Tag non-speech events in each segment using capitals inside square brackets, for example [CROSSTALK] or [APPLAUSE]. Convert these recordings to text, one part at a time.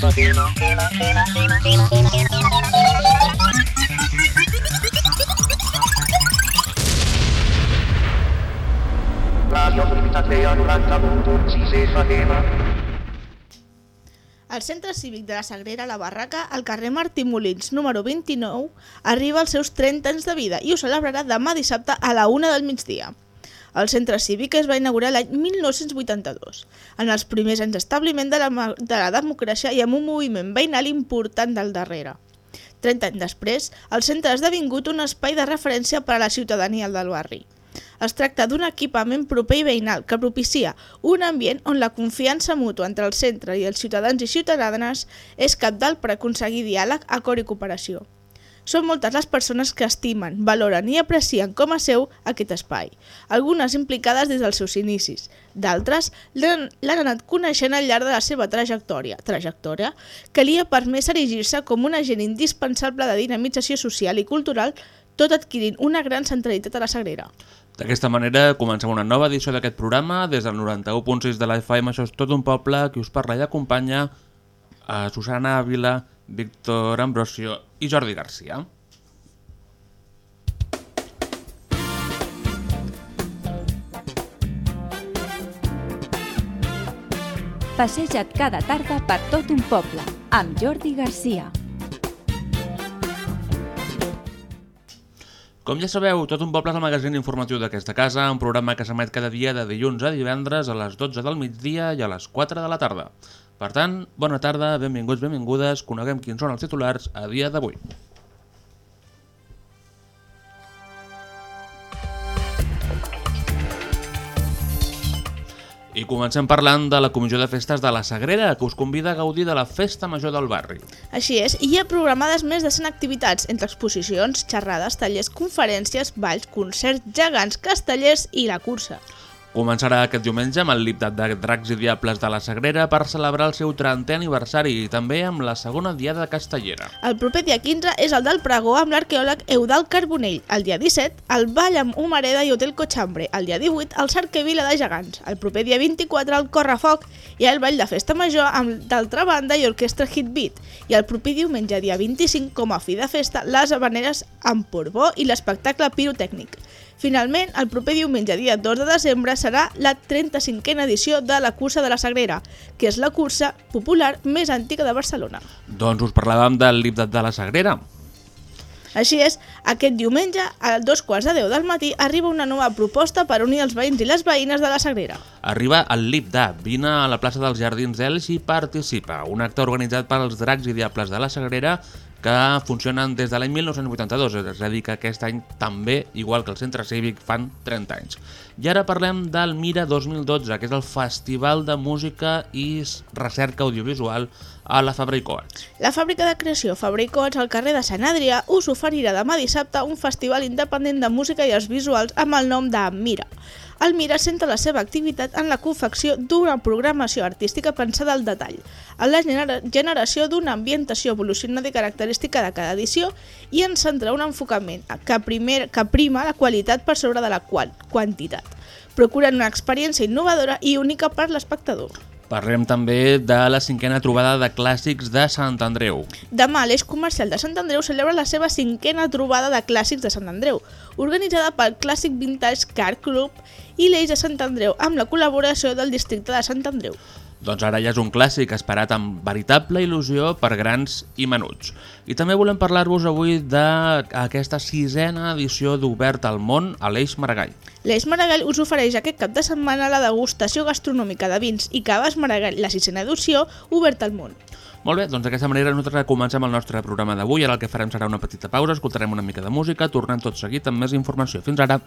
Radio Comunitatea 90.6 FM. El Centre Cívic de la Sagrera La Barraca, al carrer Martí Molins, número 29, arriba als seus 30 anys de vida i ho celebrarà demà dissabte a la una del migdia. El centre cívic es va inaugurar l'any 1982, en els primers anys d'establiment de, la, de la democràcia i amb un moviment veïnal important del darrere. 30 anys després, el centre ha esdevingut un espai de referència per a la ciutadania del barri. Es tracta d'un equipament proper i veïnal que propicia un ambient on la confiança mútua entre el centre i els ciutadans i ciutadanes és capdalt per aconseguir diàleg, acord i cooperació. Són moltes les persones que estimen, valoren i aprecien com a seu aquest espai, algunes implicades des dels seus inicis, d'altres l'han anat coneixent al llarg de la seva trajectòria, trajectòria que li ha permès erigir-se com un agent indispensable de dinamització social i cultural, tot adquirint una gran centralitat a la Sagrera. D'aquesta manera comencem una nova edició d'aquest programa des del 91.6 de la FM, això és tot un poble, qui us parla i acompanya a Susana Ávila, Víctor Ambrosio i Jordi Garcia. Passeja't cada tarda per tot un poble, amb Jordi Garcia. Com ja sabeu, Tot un poble és el magazín informatiu d'aquesta casa, un programa que s'emet cada dia de dilluns a divendres a les 12 del migdia i a les 4 de la tarda. Per tant, bona tarda, benvinguts, benvingudes, coneguem quins són els titulars a dia d'avui. I comencem parlant de la Comissió de Festes de la Sagrera, que us convida a gaudir de la Festa Major del Barri. Així és, hi ha programades més de 100 activitats, entre exposicions, xerrades, tallers, conferències, balls, concerts, gegants, castellers i la cursa. Començarà aquest diumenge amb el Lipdat de Dracs i Diables de la Sagrera per celebrar el seu 30è aniversari i també amb la segona Diada Castellera. El proper dia 15 és el del pregó amb l'arqueòleg Eudal Carbonell. El dia 17, el ball amb Humareda i Hotel Cochambre. El dia 18, el Cerquevila de Gegants. El proper dia 24, el Correfoc i el ball de festa major amb d'altra banda i orquestra Hit Beat. I el proper diumenge, dia 25, com a fi de festa, les habaneres amb Porbó i l'espectacle pirotècnic. Finalment, el proper diumenge, dia 2 de desembre, serà la 35a edició de la Cursa de la Sagrera, que és la cursa popular més antiga de Barcelona. Doncs us parlàvem del Lipdat de la Sagrera. Així és, aquest diumenge, a dos quarts de deu del matí, arriba una nova proposta per unir els veïns i les veïnes de la Sagrera. Arriba el Lipda, vine a la plaça dels Jardins d'Elx i participa. Un acte organitzat pels Dracs i Diables de la Sagrera que funcionen des de l'any 1982, és a dir, que aquest any també, igual que el Centre Cívic, fan 30 anys. I ara parlem del Mira 2012, que és el Festival de Música i Recerca Audiovisual a la Fabra i Coats. La fàbrica de creació Fabra i Coats al carrer de Sant Adrià us oferirà demà dissabte un festival independent de música i els visuals amb el nom de Mira. El Mira centra la seva activitat en la confecció d'una programació artística pensada al detall, en la genera generació d'una ambientació evolucionada i característica de cada edició i en centra un enfocament que, primer, que prima la qualitat per sobre de la qual, quantitat, procurant una experiència innovadora i única per l'espectador. Parlem també de la cinquena trobada de clàssics de Sant Andreu. Demà l'Eix Comercial de Sant Andreu celebra la seva cinquena trobada de clàssics de Sant Andreu, organitzada pel Clàssic Vintage Car Club i l'Eix de Sant Andreu, amb la col·laboració del districte de Sant Andreu. Doncs ara ja és un clàssic esperat amb veritable il·lusió per grans i menuts. I també volem parlar-vos avui d'aquesta sisena edició d'Obert al món a l'Eix Maragall. L'Eix Maragall us ofereix aquest cap de setmana la degustació gastronòmica de vins i caves Maragall, la sisena edició, oberta al món. Molt bé, doncs d'aquesta manera nosaltres comencem el nostre programa d'avui. Ara el que farem serà una petita pausa, escoltarem una mica de música, tornem tot seguit amb més informació. Fins ara!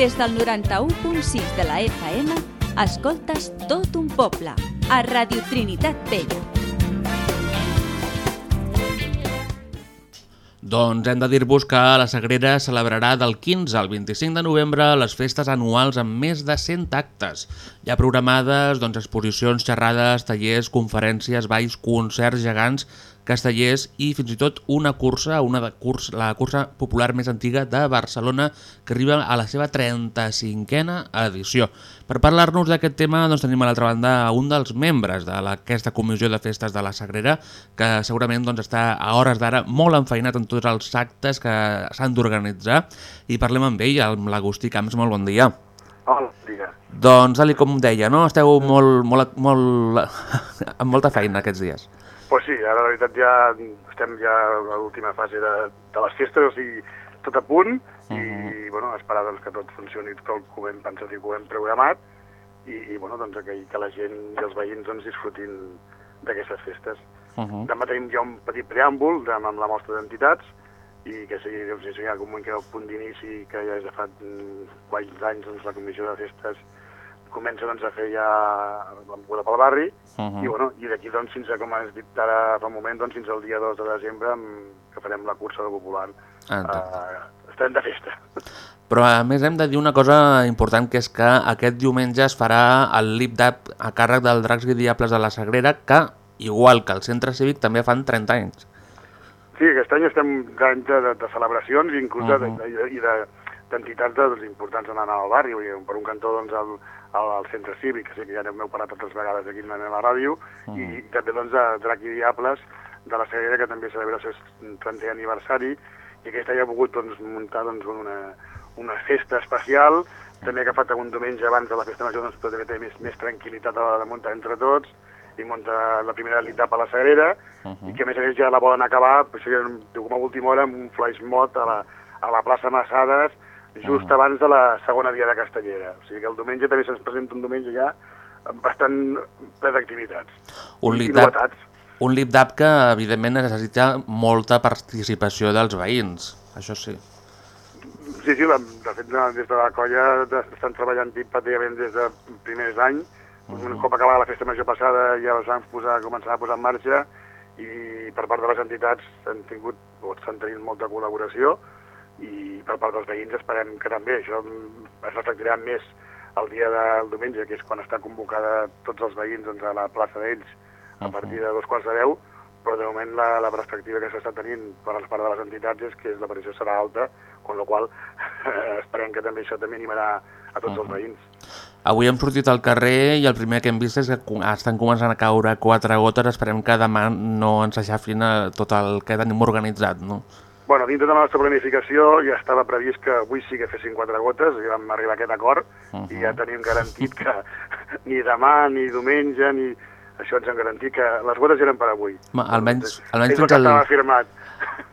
Des del 91.6 de la FM, escoltes tot un poble, a Radio Trinitat Vella. Doncs hem de dir-vos que la Sagrera celebrarà del 15 al 25 de novembre les festes anuals amb més de 100 actes. Hi ha programades doncs, exposicions, xerrades, tallers, conferències, balls, concerts gegants, castellers i fins i tot una cursa, una de curs, la cursa popular més antiga de Barcelona que arriba a la seva 35a edició. Per parlar-nos d'aquest tema doncs, tenim a l'altra banda un dels membres d'aquesta comissió de festes de la Sagrera que segurament doncs, està a hores d'ara molt enfeinat en tots els actes que s'han d'organitzar i parlem amb ell, amb l'Agustí Camps. Molt bon dia. Hola, digue. Doncs, tal com deia, no? esteu molt, molt, molt, amb molta feina aquests dies. Pues sí, ara la veritat ja estem ja a l'última fase de, de les festes, o sigui, tot a punt, i Mhm. bueno, esperar doncs, que tot funcioni tal com hem pensat i com hem programat, i, i bueno, doncs, que, que la gent i els veïns doncs, disfrutin d'aquestes festes. Uh -huh. Demà tenim ja un petit preàmbul de, amb la mostra d'entitats, i que sigui, doncs, hi ha algun moment que el punt d'inici, que ja és de fa mm, quants anys doncs, la comissió de festes comença doncs, a fer ja la moguda pel barri, Uh -huh. i, bueno, i d'aquí, doncs, fins a, com has dit ara fa un moment, doncs, fins al dia 2 de desembre, amb, que farem la cursa del popular. Exacte. Uh, estem de festa. Però a més hem de dir una cosa important que és que aquest diumenge es farà el lip-dap a càrrec del Dracs i Diables de la Sagrera que, igual que el centre cívic, també fan 30 anys. Sí, aquest any estem d'any de, de, de celebracions, inclús uh. -huh. de, de, i de- d'entitats de, doncs, importants anar al barri. Per un cantó, doncs, al, al, al centre cívic, que sí que ja n'heu parat altres vegades aquí a la ràdio, -huh. i també doncs, de Drac i Diables de la Sagrera, que també celebra el seu 30è aniversari, i aquest any ha pogut doncs, muntar doncs, una, una festa especial, també ha agafat un diumenge abans de la festa major, doncs, també té més, més tranquil·litat a de muntar entre tots, i munta la primera etapa a la Sagrera, uh -huh. i que a més a més ja la volen acabar, ja, com a última hora, amb un flash mob a la, a la plaça Massades, just uh -huh. abans de la segona dia de Castellera. O sigui que el diumenge també se'ns presenta un diumenge ja bastant ple d'activitats. Un lip-dap un lip-dap que, evidentment, necessita molta participació dels veïns. Això sí. Sí, sí, de fet, des de la colla estan treballant pràcticament des de primers d'any. Uh -huh. Un cop acabada la festa major passada ja els van posar, començar a posar en marxa i per part de les entitats han tingut o estan tenint molta col·laboració i per part dels veïns esperem que també això es reflectirà més el dia del diumenge, que és quan està convocada tots els veïns doncs, a la plaça d'ells a partir de dos quarts de deu, però de moment la, la perspectiva que s'està tenint per les part de les entitats és que l'aparició serà alta, amb la qual [LAUGHS] esperem que també això també animarà a tots els veïns. Avui hem sortit al carrer i el primer que hem vist és que co- estan començant a caure quatre gotes. Esperem que demà no ens aixafin a tot el que tenim organitzat, no? Bueno, dintre de la nostra planificació ja estava previst que avui sí que fessin quatre gotes i vam arribar a aquest acord uh -huh. i ja tenim garantit que [LAUGHS] ni demà, ni diumenge, ni... Això ens han garantit que les gotes eren per avui. Ma, almenys- almenys el fins al- estava firmat.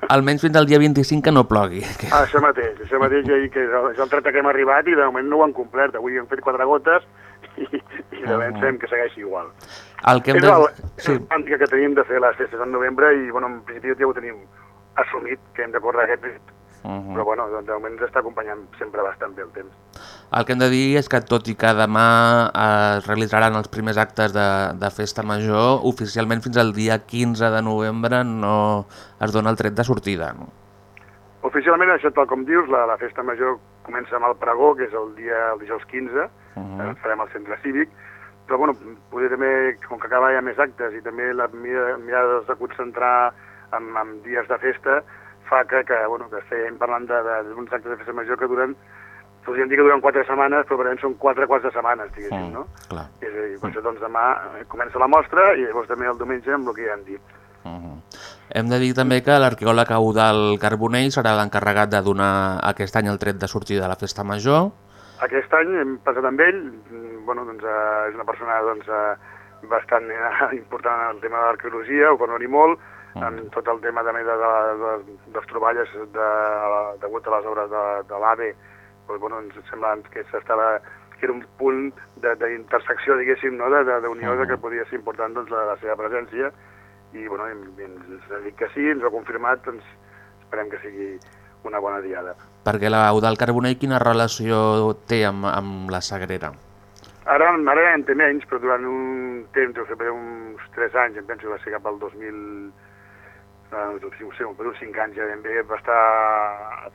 Almenys fins al dia 25 que no plogui. Que... [LAUGHS] Ah, això mateix, això mateix, ja que és el, el 30 que hem arribat i de moment no ho han complert. Avui hem fet quatre gotes i, i de moment fem que segueixi igual. El que hem És de... el, Sí, és el que tenim de fer les festes en novembre i, bueno, en principi ja ho tenim assumit, que hem de córrer aquest ritme. Mhm. Però, bueno, doncs, de moment ens està acompanyant sempre bastant bé el temps. el que hem de dir és que tot i que demà eh, es realitzaran els primers actes de, de festa major, oficialment fins al dia 15 de novembre no es dona el tret de sortida. No? Oficialment, això tal com dius, la, la festa major comença amb el pregó, que és el dia el dijous 15, uh. -huh. farem al centre cívic, però bueno, poder també, com que cada hi ha més actes i també la mira- mirada de concentrar en, en dies de festa, fa que, que, bueno, que estem parlant d'uns actes de festa major que duren, podríem dir que duren quatre setmanes, però realment són quatre quarts de setmanes, diguéssim, Mm, no? clar. És a dir, per això doncs demà eh, comença la mostra i llavors també el diumenge amb el que ja hem dit. Mhm. Hem de dir també que l'arqueòleg Eudal Carbonell serà l'encarregat de donar aquest any el tret de sortida de la festa major. Aquest any hem passat amb ell, mm, bueno, doncs, eh, és una persona doncs, eh, bastant eh, [LAUGHS] important en el tema de l'arqueologia, ho coneix molt, en tot el tema també de, de, de, de les troballes de, degut a les obres de, de l'AVE, doncs, bueno, ens sembla que s'estava que era un punt de- d'intersecció, diguéssim, no? d'unió de, de que podia ser important doncs, la, la seva presència, i bueno, ens ha dit que sí, ens ho ha confirmat, doncs esperem que sigui una bona diada. Perquè la Eudal Carbonell quina relació té amb, amb la Sagrera? Ara, ara en té menys, però durant un temps, uns 3 anys, em penso que va ser cap al 2000, eh, no sé, per uns 5 anys ja ben bé, va estar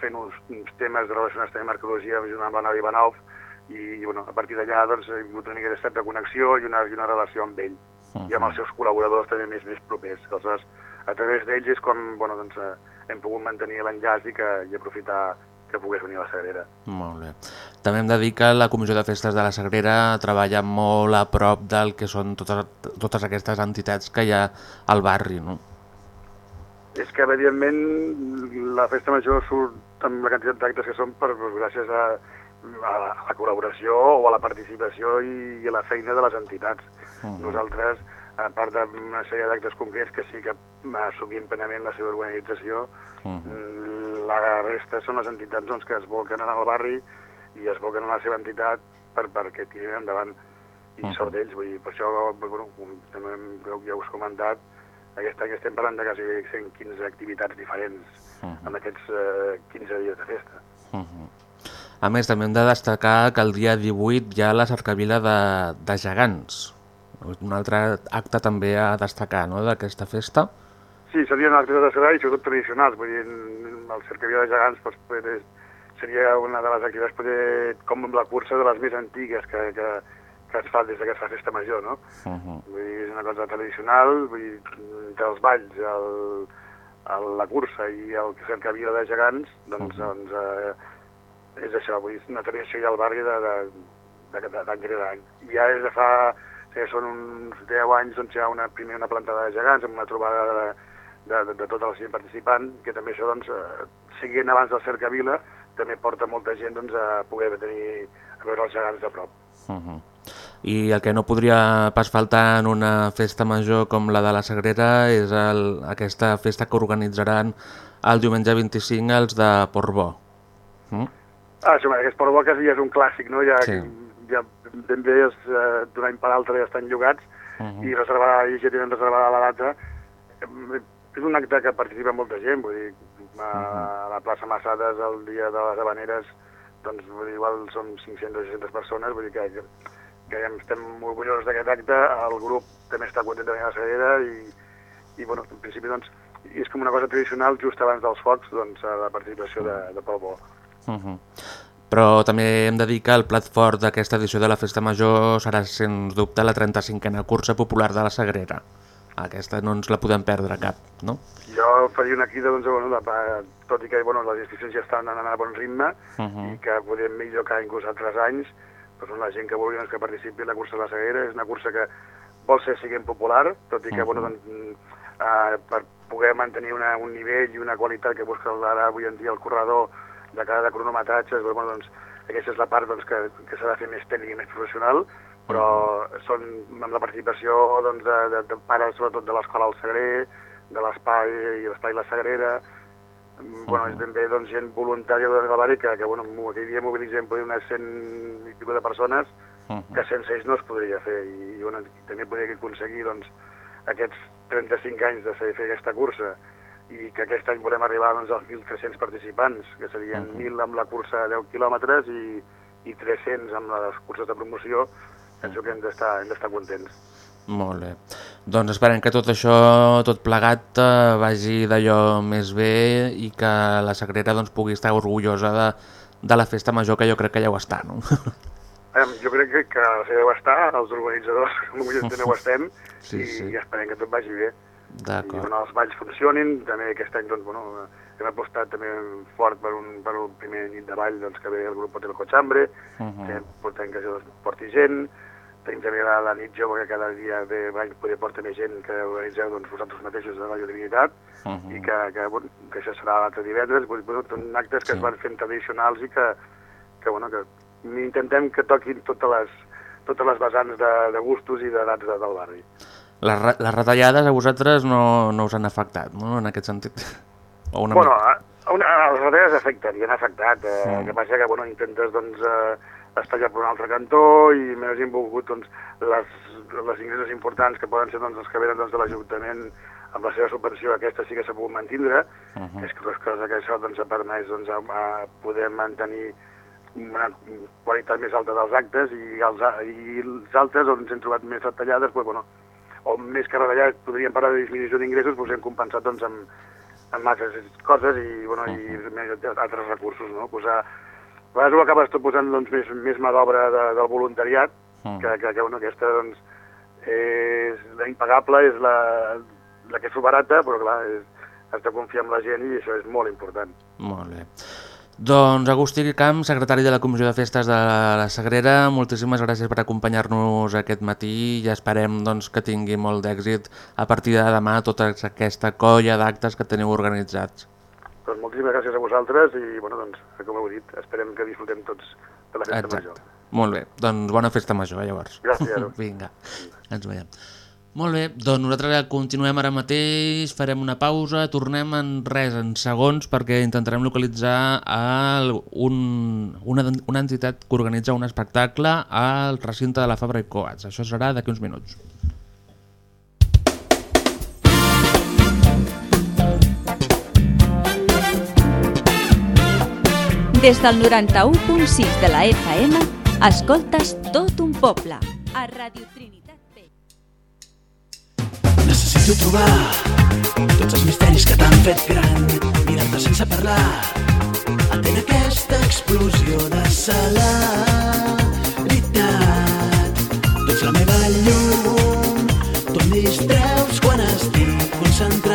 fent uns, uns temes relacionats també amb arqueologia amb la Navi Ivanov, i, i bueno, a partir d'allà doncs, ha hagut una mica de connexió i una, i una relació amb ell, uh -huh. i amb els seus col·laboradors també més, més propers. Aleshores, a través d'ells és com bueno, doncs, eh, hem pogut mantenir l'enllaç i, que, i aprofitar que pogués venir a la Sagrera. Molt bé. També hem de dir que la Comissió de Festes de la Sagrera treballa molt a prop del que són totes, totes aquestes entitats que hi ha al barri, no? És que, evidentment, la festa major surt amb la quantitat d'actes que són per, doncs, gràcies a, a, la, a la col·laboració o a la participació i, i a la feina de les entitats. Uh -huh. Nosaltres, a part d'una sèrie d'actes concrets que sí que assumim plenament la seva organització, uh -huh. la resta són les entitats doncs, que es volquen en el barri i es volquen en la seva entitat per, perquè tirin endavant. I uh -huh. sort d'ells, vull dir, per això, bueno, també ja us he comentat, aquest any estem parlant de quasi 115 activitats diferents uh -huh. en aquests eh, 15 dies de festa. Uh -huh. A més, també hem de destacar que el dia 18 hi ha la cercavila de, de gegants. Un altre acte també a destacar no, d'aquesta festa. Sí, serien actes de servei, sobretot tradicionals. Vull dir, el cercavila de gegants doncs, pues, seria una de les activitats poder, com amb la cursa de les més antigues que, que, que es fa des que es fa festa major, no? Uh -huh. Vull dir, és una cosa tradicional, vull dir, entre els balls, el, el, la cursa i el cercavila de gegants, doncs, uh -huh. doncs eh, és això, vull dir, una tradició ja al barri de, de, de, de, d'any rere any. I ja des de fa, ja són uns 10 anys, doncs hi ha una, primer una plantada de gegants amb una trobada de, de, de, de tota la gent participant, que també això, doncs, eh, seguint abans del cercavila, també porta molta gent doncs, a poder tenir, a veure els gegants de prop. Uh -huh. I el que no podria pas faltar en una festa major com la de la Sagrera és el, aquesta festa que organitzaran el diumenge 25 els de Portbó. Mm? Ah, sí, aquest Portbó que ja és un clàssic, no? Ja, Sí. ja ben bé és, eh, d'un any per l'altre ja estan llogats Uh -huh. i reservada, i ja tenen reservada la data. Eh, És un acte que participa molta gent, vull dir, a la plaça Massades el dia de les Habaneres, doncs vull dir, igual són 500 o 600 persones, vull dir que, que, ja estem molt orgullosos d'aquest acte, el grup també està content de venir a la Sagrera i, i bueno, en principi doncs, és com una cosa tradicional just abans dels focs, doncs, a la participació de, de Pol Bo. Uh -huh. Però també hem de dir que el plat fort d'aquesta edició de la Festa Major serà, sens dubte, la 35a cursa popular de la Sagrera. Aquesta no ens la podem perdre cap, no? Jo faria una crida, doncs, bueno, de, tot i que bueno, les inscripcions ja estan anant a bon ritme Uh -huh. i que podem millor que inclús altres anys, doncs la gent que vulgui doncs, que participi en la cursa de la Sagrera, és una cursa que vol ser siguent popular, tot i que, Mhm. bueno, doncs, eh, per poder mantenir una, un nivell i una qualitat que busca ara avui en dia el corredor de cada de cronometratges, bueno, doncs, aquesta és la part doncs, que, que s'ha de fer més tècnica i més professional, però són amb la participació doncs, de, de, de pares, sobretot de l'escola al Sagrer, de l'espai i l'espai La Sagrera, Mm, bueno, és ben bé doncs, gent voluntària del barri que, que bueno, aquell dia mobilitzem potser unes 100 i pico de persones Uh -huh. que sense ells no es podria fer i, i, bueno, també podria aconseguir doncs, aquests 35 anys de fer fer aquesta cursa i que aquest any volem arribar doncs, als 1.300 participants, que serien Mhm. 1.000 amb la cursa de 10 quilòmetres i, i 300 amb les curses de promoció, penso que hem d'estar hem d'estar contents. Molt bé. Doncs esperem que tot això, tot plegat, eh, vagi d'allò més bé i que la Sagrera doncs, pugui estar orgullosa de, de la festa major, que jo crec que ja ho està, no? [LAUGHS] Jo crec que, que se deu estar, els organitzadors, ho enteneu, ho estem, [LAUGHS] Sí, i, sí. i esperem que tot vagi bé. I D'acord. bueno, els balls funcionin, també aquest any doncs, bueno, hem apostat també fort per un, per un primer nit de ball doncs, que ve el grup Hotel Cochambre, Uh -huh. que portem que això porti gent, tenim també la, la nit jove que cada dia ve poder portar més gent que organitzeu doncs, vosaltres mateixos de la Divinitat Uh -huh. i que, que, bueno, que això serà l'altre divendres, dir, bueno, són actes que Sí. es van fent tradicionals i que, que, bueno, que intentem que toquin totes les, totes les vessants de, de gustos i d'edats de, del barri. Les, les retallades a vosaltres no, no us han afectat, no?, en aquest sentit? O una Bueno, mica? a, una, a les retalles afecten, i han afectat. Eh, Mm. El que passa que, bueno, intentes, doncs, eh, estar ja per un altre cantó i més hem volgut, doncs, les, les ingressos importants que poden ser, doncs, els que venen, doncs, de l'Ajuntament amb la seva subvenció aquesta sí que s'ha pogut mantindre, Uh uh -huh. -huh. és que cosa que això doncs, ha permès doncs, a, a poder mantenir una qualitat més alta dels actes i els, i els altres on s'han trobat més retallades, doncs, bueno, o més que retallades podríem parlar de disminució d'ingressos, doncs hem compensat doncs, amb, amb altres coses i, bueno, i més, altres recursos. No? Pues, a, a vegades ho acabes tot posant doncs, més, més mà d'obra de, del voluntariat, Mm. que, que, que bueno, aquesta doncs, és la impagable, és la, la que s'ho barata, però clar, és, has de confiar en la gent i això és molt important. Molt bé. Doncs Agustí Camp, secretari de la Comissió de Festes de la Sagrera, moltíssimes gràcies per acompanyar-nos aquest matí i esperem doncs, que tingui molt d'èxit a partir de demà tota aquesta colla d'actes que teniu organitzats. Doncs moltíssimes gràcies a vosaltres i, bueno, doncs, com heu dit, esperem que disfrutem tots de la festa major. Molt bé, doncs bona festa major, eh, llavors. Gràcies. [LAUGHS] Vinga, ens veiem. Molt bé, doncs nosaltres continuem ara mateix, farem una pausa, tornem en res, en segons, perquè intentarem localitzar el, un, una, una entitat que organitza un espectacle al recinte de la Fabra i Coats. Això serà d'aquí uns minuts. Des del 91.6 de la FM, escoltes tot un poble. A Radio Trinitat Vella. Necessito trobar tots els misteris que t'han fet gran mirant-te sense parlar atén aquesta explosió de celeritat tu ets la meva llum tu em distreus quan estic concentrat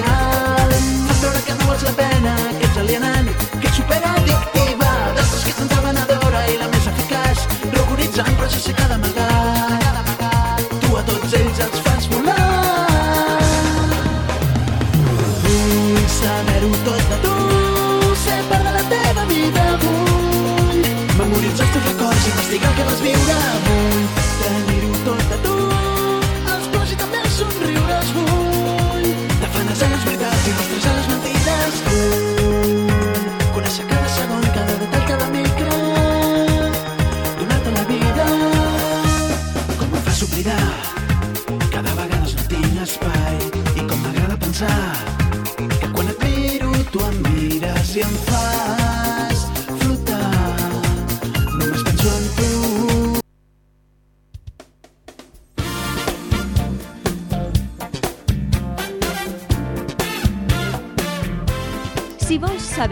a trivial fan veure que no vals la pena que ets alienant que ets superaddictiva d'altres que ets entrevenedora i la més eficaç rugoritzant però sé que d'amagat tu a tots ells els fas volar. Vull saber-ho tot de tu ser part de la teva vida vull memoritzar els teus records investigar el que vas viure vull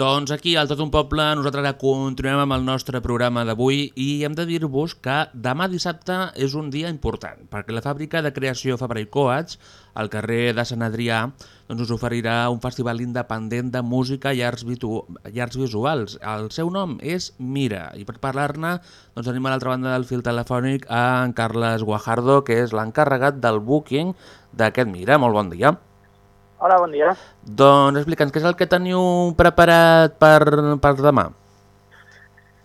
Doncs aquí, al Tot un Poble, nosaltres continuem amb el nostre programa d'avui i hem de dir-vos que demà dissabte és un dia important, perquè la fàbrica de creació Fabra i Coats, al carrer de Sant Adrià, doncs us oferirà un festival independent de música i arts, i arts visuals. El seu nom és Mira, i per parlar-ne doncs tenim a l'altra banda del fil telefònic a en Carles Guajardo, que és l'encarregat del booking d'aquest Mira. Molt bon dia. Hola, bon dia. Doncs explica'ns, què és el que teniu preparat per, per demà?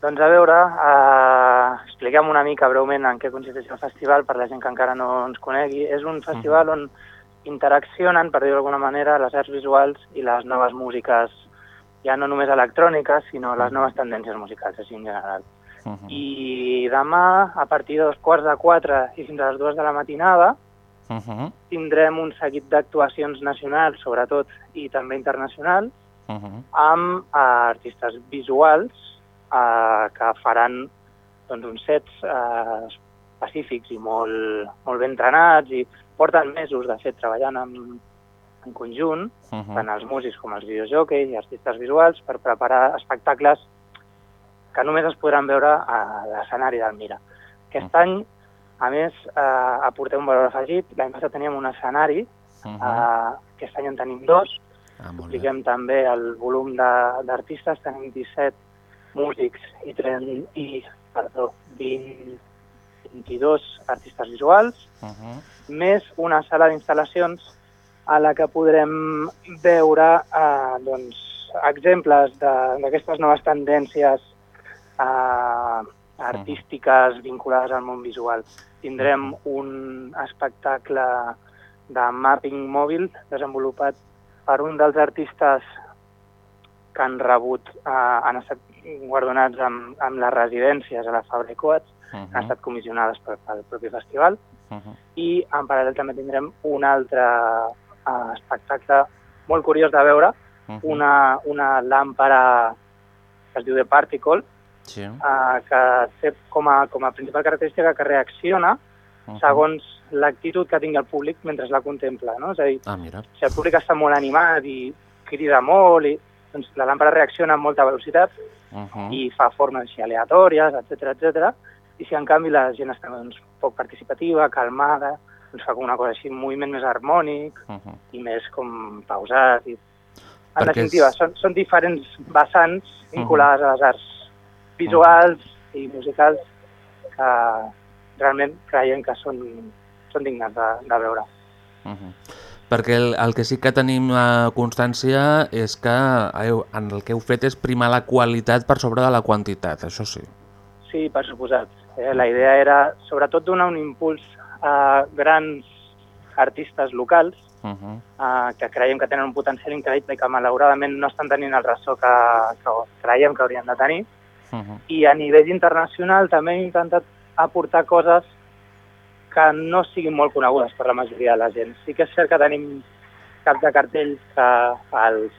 Doncs a veure, eh, expliquem una mica breument en què consisteix el festival per la gent que encara no ens conegui. És un festival on interaccionen, per dir-ho d'alguna manera, les arts visuals i les noves músiques, ja no només electròniques, sinó les noves tendències musicals, així en general. Uh -huh. I demà, a partir de dos quarts de quatre i fins a les dues de la matinada, Uh -huh. tindrem un seguit d'actuacions nacionals, sobretot, i també internacionals, Uh -huh. amb eh, artistes visuals eh, que faran doncs, uns sets eh, específics i molt, molt ben entrenats i porten mesos, de fet, treballant en, en conjunt, Uh -huh. tant els músics com els videojockeys i artistes visuals, per preparar espectacles que només es podran veure a l'escenari del Mira. Aquest any, a més, eh, aportem un valor afegit. L'any passat teníem un escenari, Uh -huh. eh, aquest any en tenim dos, Ah, també el volum d'artistes, tenim 17 músics i, 30, i perdó, 20, 22 artistes visuals, Uh -huh. més una sala d'instal·lacions a la que podrem veure eh, doncs, exemples de- d'aquestes noves tendències eh, artístiques vinculades al món visual. Tindrem un espectacle de mapping mòbil desenvolupat per un dels artistes que han rebut, eh, han estat guardonats amb, amb les residències a la Fabra Coats, Uh han estat comissionades pel, pel propi festival, uh -huh. i en paral·lel també tindrem un altre eh, espectacle molt curiós de veure, uh -huh. una, una làmpara que es diu The Particle, Sí. eh, que té com a, com a principal característica que reacciona Uh -huh. segons l'actitud que tingui el públic mentre la contempla. No? És a dir, Ah, mira. si el públic està molt animat i crida molt, i, doncs la làmpara reacciona amb molta velocitat Uh -huh. i fa formes així aleatòries, etc etc. I si en canvi la gent està doncs, poc participativa, calmada, doncs fa com una cosa així, un moviment més harmònic Uh -huh. i més com pausat. I... En Perquè definitiva, és- són, són diferents vessants vinculades a les arts visuals i musicals que realment creiem que són, són dignes de, de veure. Uh -huh. Perquè el, el que sí que tenim eh, constància és que heu, en el que heu fet és primar la qualitat per sobre de la quantitat, això sí. Sí, per suposat. Eh, la idea era, sobretot, donar un impuls a grans artistes locals Uh -huh. eh, que creiem que tenen un potencial increïble i que malauradament no estan tenint el ressò que, que creiem que haurien de tenir. Uh -huh. I a nivell internacional també hem intentat aportar coses que no siguin molt conegudes per la majoria de la gent. Sí que és cert que tenim caps de cartell que els,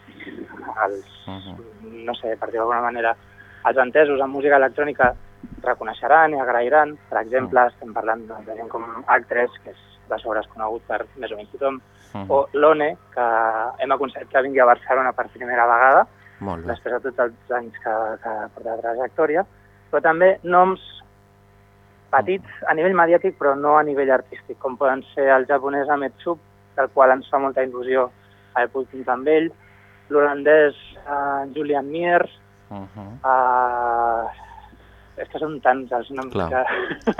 els Uh -huh. no sé, per dir d'alguna manera, els entesos en música electrònica reconeixeran i agrairan. Per exemple, Mm. estem parlant de gent com Actres, que és de sobres conegut per més o menys tothom, Uh -huh. o l'ONE, que hem aconseguit que vingui a Barcelona per primera vegada. Després de tots els anys que, que porta de trajectòria, però també noms petits a nivell mediàtic però no a nivell artístic, com poden ser el japonès Ametsub, del qual ens fa molta il·lusió haver pogut comptar amb ell, l'holandès uh, Julian Miers, Uh -huh. uh, és que són tants els noms Clar. que...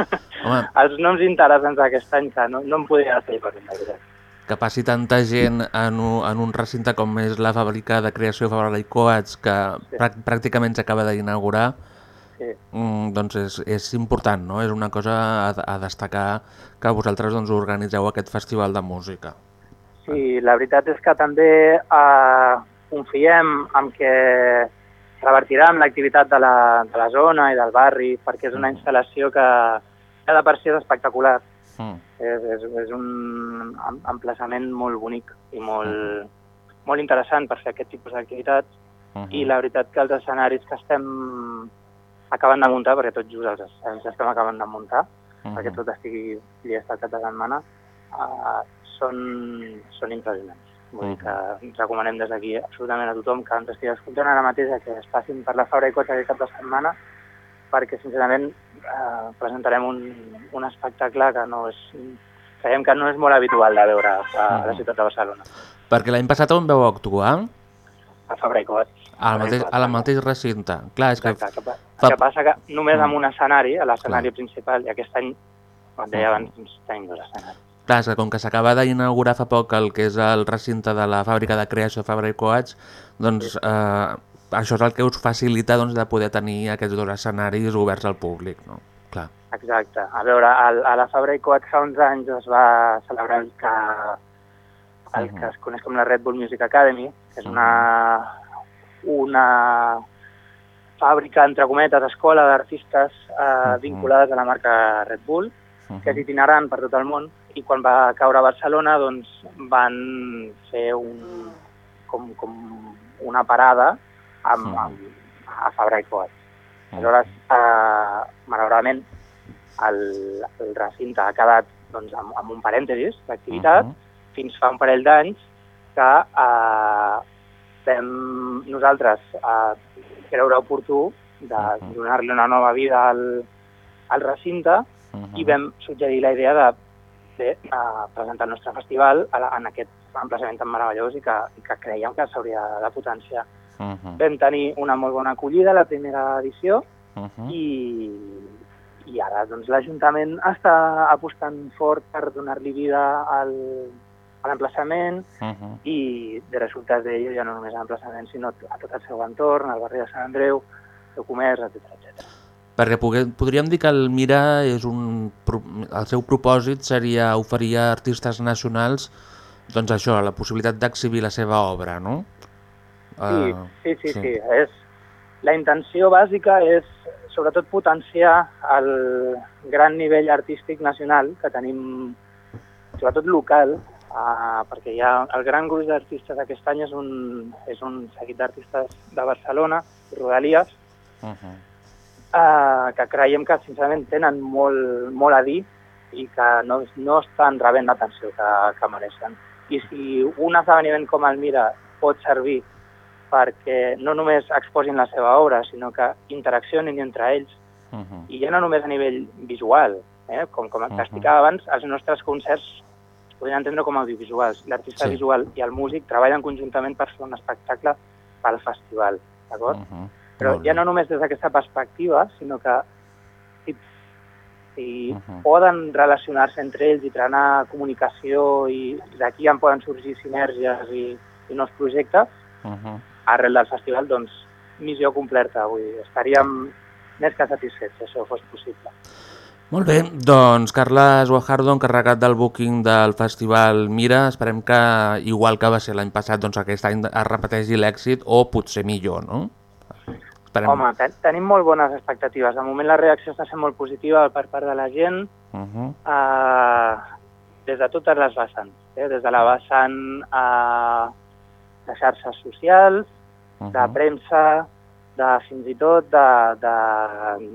[LAUGHS] Els noms interessants d'aquest any que no, no em podria fer per la veritat. Que passi tanta gent en un, en un recinte com és la fàbrica de creació Fabra i Coats, que Sí. pràc- pràcticament s'acaba d'inaugurar, Sí. mm, doncs és, és important, no? És una cosa a, a destacar que vosaltres doncs, organitzeu aquest festival de música. Sí, la veritat és que també eh, confiem en que revertirà amb l'activitat de, la, de la zona i del barri, perquè és una instal·lació que ja de per si és espectacular. Mm. És, és, és un em- emplaçament molt bonic i molt, molt interessant per fer aquest tipus d'activitats Uh -huh. i la veritat que els escenaris que estem acabant de muntar, perquè tot just els escenaris que estem acabant de muntar, Uh perquè tot estigui llest al cap de setmana, uh, són, són impressionants. Vull dir que recomanem des d'aquí absolutament a tothom que ens estigui escoltant ara mateix que es passin per la Fabra i Cots aquest cap de setmana perquè sincerament eh, presentarem un, un espectacle que no és creiem que no és molt habitual de veure a, a la ciutat de Barcelona. Perquè l'any passat on vau actuar? A Fabra i Cots. Al mateix, al mateix recinte. Clar, és que... Exacte. Que, fa- que passa que només Mm. amb un escenari, a l'escenari principal, i aquest any, com deia abans, doncs, tenim dos escenaris. Clar, és que com que s'acaba d'inaugurar fa poc el que és el recinte de la fàbrica de creació Fabra i Coats, doncs eh, això és el que us facilita doncs, de poder tenir aquests dos escenaris oberts al públic, no? Clar. Exacte. A veure, al, a la Fabra i Coats fa uns anys es va celebrar el que, el que es coneix com la Red Bull Music Academy, que és una, una fàbrica, entre cometes, escola d'artistes eh, vinculades a la marca Red Bull, que és itinerant per tot el món, i quan va caure a Barcelona doncs, van fer un, com, com una parada amb, Mhm. amb, a Fabra i Coats. Aleshores, eh, malauradament, el, el recinte ha quedat doncs, amb, amb un parèntesis d'activitat Mhm. fins fa un parell d'anys que eh, vam nosaltres eh, creure oportú de Mhm. donar-li una nova vida al, al recinte i vam suggerir la idea de, de uh, presentar el nostre festival a la, en aquest emplaçament tan meravellós i que, i que creiem que s'hauria de potenciar. Uh -huh. Vam tenir una molt bona acollida la primera edició Uh -huh. i, i ara doncs, l'Ajuntament està apostant fort per donar-li vida al, a l'emplaçament Uh -huh. i de resultats d'ell ja no només a l'emplaçament sinó a tot el seu entorn, al barri de Sant Andreu, el comerç, etc etc. Perquè podríem dir que el Mira és un... El seu propòsit seria oferir a artistes nacionals doncs això, la possibilitat d'exhibir la seva obra, no? Sí, Ah, sí, sí, sí. És, la intenció bàsica és sobretot potenciar el gran nivell artístic nacional que tenim, sobretot local, uh, perquè hi ha el gran gruix d'artistes aquest any és un, és un seguit d'artistes de Barcelona, Rodalies, Uh -huh. uh, que creiem que sincerament tenen molt, molt a dir i que no, no estan rebent l'atenció que, que mereixen. I si un esdeveniment com el Mira pot servir perquè no només exposin la seva obra, sinó que interaccionin entre ells, Uh -huh. i ja no només a nivell visual, eh? com, com Mhm. uh explicava abans, els nostres concerts es podrien entendre com a audiovisuals. L'artista Sí. visual i el músic treballen conjuntament per fer un espectacle pel festival, d'acord? Uh -huh. Però ja no només des d'aquesta perspectiva, sinó que si, si uh Mhm. -huh. poden relacionar-se entre ells i trenar comunicació i d'aquí en poden sorgir sinergies i, i nous projectes, Uh -huh. Arrel del festival, doncs missió completa. Vull dir, estaríem més que satisfets si això fos possible. Molt bé, doncs Carles Guajardo, encarregat del booking del festival Mira, esperem que, igual que va ser l'any passat, doncs aquest any es repeteixi l'èxit o potser millor, no? Esperem. Home, ten tenim molt bones expectatives. De moment la reacció està sent molt positiva per part de la gent, Uh -huh. eh, des de totes les vessants. Eh? Des de la vessant eh, de xarxes socials, Uh de premsa, de fins i tot de, de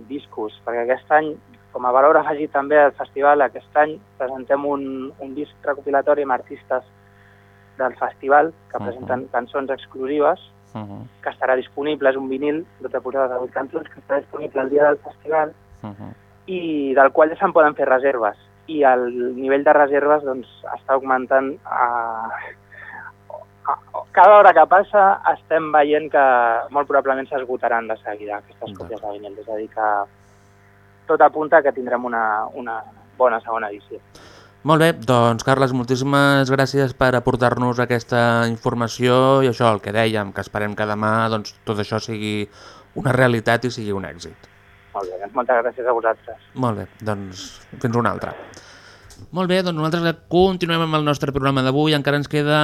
discos, perquè aquest any, com a valor afegit també al festival, aquest any presentem un, un disc recopilatori amb artistes del festival que Mhm. presenten cançons exclusives Uh -huh. que estarà disponible, és un vinil, 12 posades de 8 cançons, que estarà disponible el dia del festival Uh -huh. i del qual ja se'n poden fer reserves. I el nivell de reserves doncs, està augmentant a... a... Cada hora que passa estem veient que molt probablement s'esgotaran de seguida aquestes còpies de vinil. És a dir, que tot apunta que tindrem una, una bona segona edició. Molt bé, doncs Carles, moltíssimes gràcies per aportar-nos aquesta informació i això, el que dèiem, que esperem que demà doncs, tot això sigui una realitat i sigui un èxit. Molt bé, doncs moltes gràcies a vosaltres. Molt bé, doncs fins una altra. Molt bé, doncs nosaltres continuem amb el nostre programa d'avui. Encara ens queda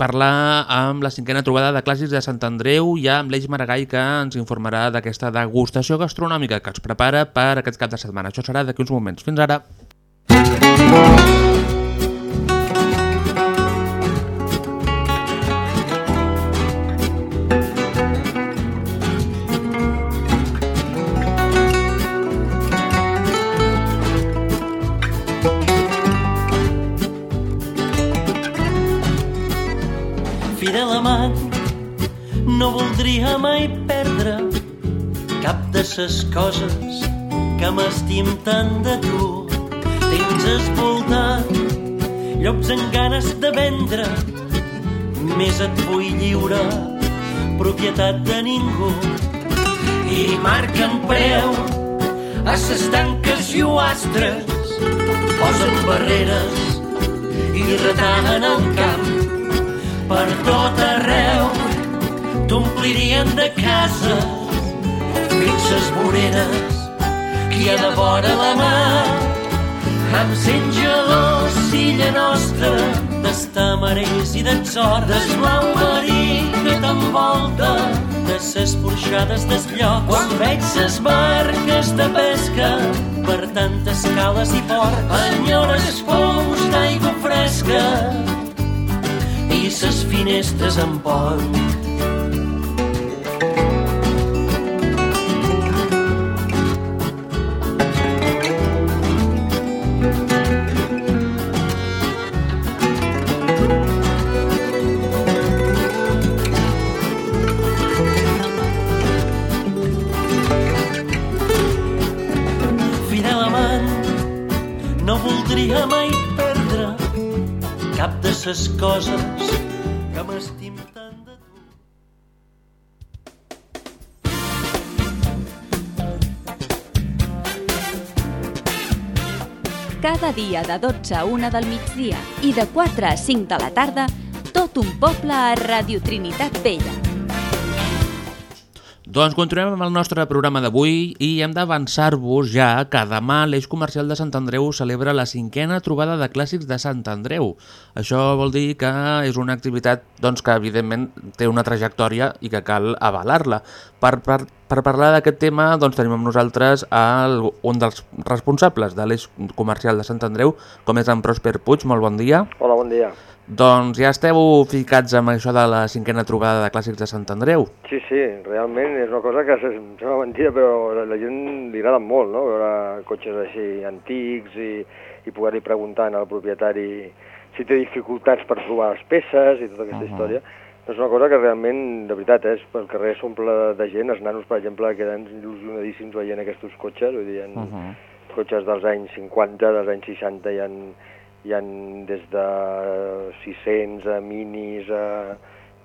parlar amb la cinquena trobada de clàssics de Sant Andreu i amb l'Eix Maragall que ens informarà d'aquesta degustació gastronòmica que es prepara per aquest cap de setmana. Això serà d'aquí uns moments. Fins ara. Ses coses que m'estim tant de tu. Tens esvoltat llocs amb ganes de vendre, més et vull lliure, propietat de ningú. I marquen preu a ses tanques i oastres, posen barreres i retallen el camp per tot arreu t'omplirien de casa fixes voreres qui ha de vora la mà amb sent gelós illa nostra d'estamarells i d'exhort des blau marí que t'envolta de ses porxades des llocs quan veig ses barques de pesca per tantes cales i ports enyores pous d'aigua fresca i ses finestres en pont. No voldria mai perdre cap de ses coses que m'estim tant de tu. Cada dia de 12 a 1 del migdia i de 4 a 5 de la tarda, tot un poble a Radio Trinitat Vella. Doncs continuem amb el nostre programa d'avui i hem d'avançar-vos ja que demà l'Eix Comercial de Sant Andreu celebra la cinquena trobada de clàssics de Sant Andreu. Això vol dir que és una activitat doncs, que evidentment té una trajectòria i que cal avalar-la. Per, per, per parlar d'aquest tema doncs, tenim amb nosaltres el, un dels responsables de l'Eix Comercial de Sant Andreu, com és en Prosper Puig. Molt bon dia. Hola, bon dia. Doncs ja esteu ficats amb això de la cinquena trobada de clàssics de Sant Andreu. Sí, sí, realment és una cosa que se- sembla mentida, però a la gent li agrada molt, no?, veure cotxes així antics i, i poder-li preguntar al propietari si té dificultats per trobar les peces i tota aquesta uh -huh. història. És una cosa que realment, de veritat, és pel carrer s'omple de gent, els nanos, per exemple, queden il·lusionadíssims veient aquests cotxes, vull dir, uh -huh. cotxes dels anys 50, dels anys 60, hi ha, hi ha des de 600 a minis, a...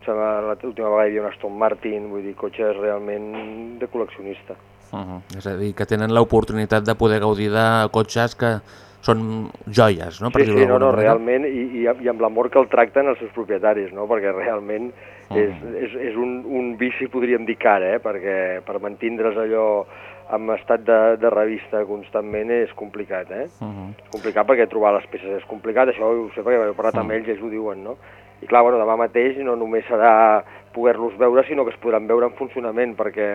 L'última vegada hi havia un Aston Martin, vull dir, cotxes realment de col·leccionista. Uh -huh. És a dir, que tenen l'oportunitat de poder gaudir de cotxes que són joies, no? Sí, sí, dir-ho no, no, manera. realment, i, i, i amb l'amor que el tracten els seus propietaris, no? perquè realment és, és, és un, un vici, podríem dir ara, eh? perquè per mantindre's allò en estat de, de revista constantment és complicat, eh? Uh -huh. És complicat perquè trobar les peces és complicat, això ho sé perquè he parlat amb ells i ells ho diuen, no? I clar, bueno, demà mateix no només serà poder-los veure, sinó que es podran veure en funcionament, perquè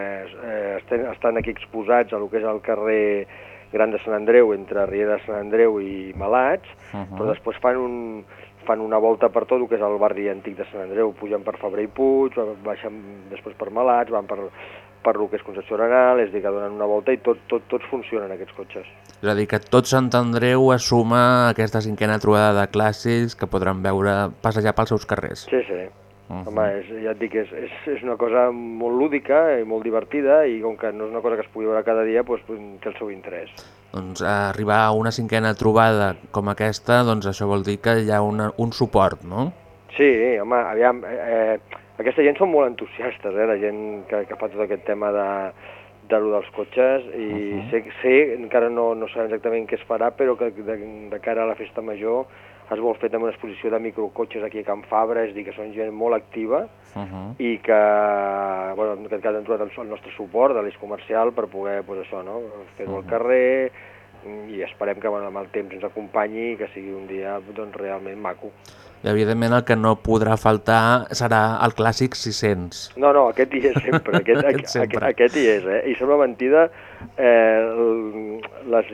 eh, estan, estan aquí exposats a lo que és el carrer Gran de Sant Andreu, entre Riera de Sant Andreu i Malats, uh -huh. però després fan un, fan una volta per tot el que és el barri antic de Sant Andreu, pugen per Febrer i Puig, baixen després per Malats, van per, per lo que és Concepció Arenal, és a dir, que donen una volta i tot, tot, tots funcionen aquests cotxes. És a dir, que tot Sant Andreu assuma aquesta cinquena trobada de clàssics que podran veure passejar pels seus carrers. Sí, sí. Uh -huh. Home, és, ja et dic, és, és, és una cosa molt lúdica i molt divertida i com que no és una cosa que es pugui veure cada dia, doncs, té el seu interès. Doncs arribar a una cinquena trobada com aquesta, doncs això vol dir que hi ha una, un suport, no? Sí, home, aviam, eh, eh, aquesta gent són molt entusiastes, eh, la gent que, que fa tot aquest tema de, de lo dels cotxes i uh -huh. sé, sé, encara no, no sabem exactament què es farà, però que de, de cara a la festa major es vol fer també una exposició de microcotxes aquí a Can Fabra, és dir, que són gent molt activa Uh -huh. i que, bueno, en aquest cas hem trobat el, el nostre suport de l'eix comercial per poder, pues, això, no?, fer-ho al carrer i esperem que bueno, amb el temps ens acompanyi i que sigui un dia doncs, realment maco. I evidentment el que no podrà faltar serà el clàssic 600. No, no, aquest hi és sempre, [LAUGHS] aquest, Aquest sempre. aquest, aquest hi és, eh? I sembla mentida eh, les,